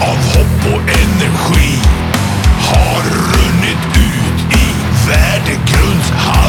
av hopp och energi har runnit ut i värdegrundshand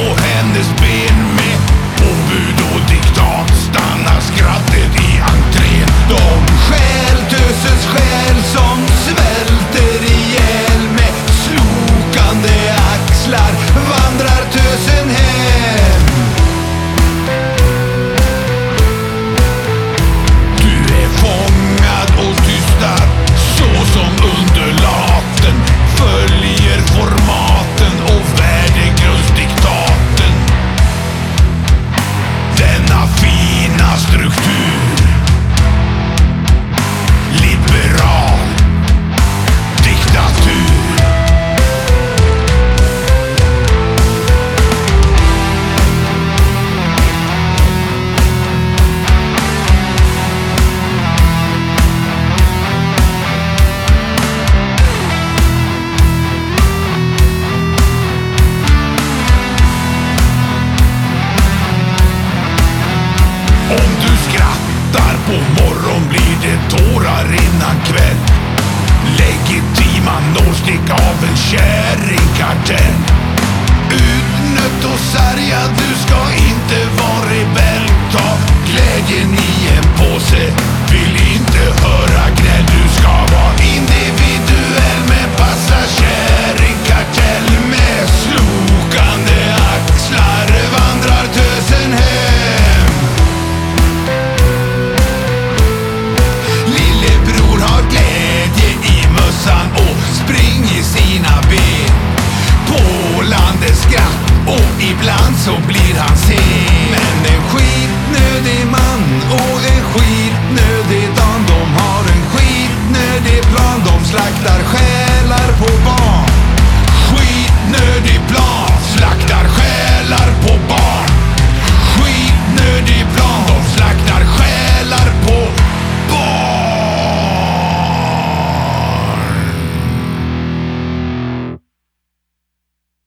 och hennes ben Påbud och diktat stannar skrattet i entrén. De skäl, töses skäl som På morgon blir det tårar innan kväll. Legitima nålstick av en kärringkartell. Utnött och sargad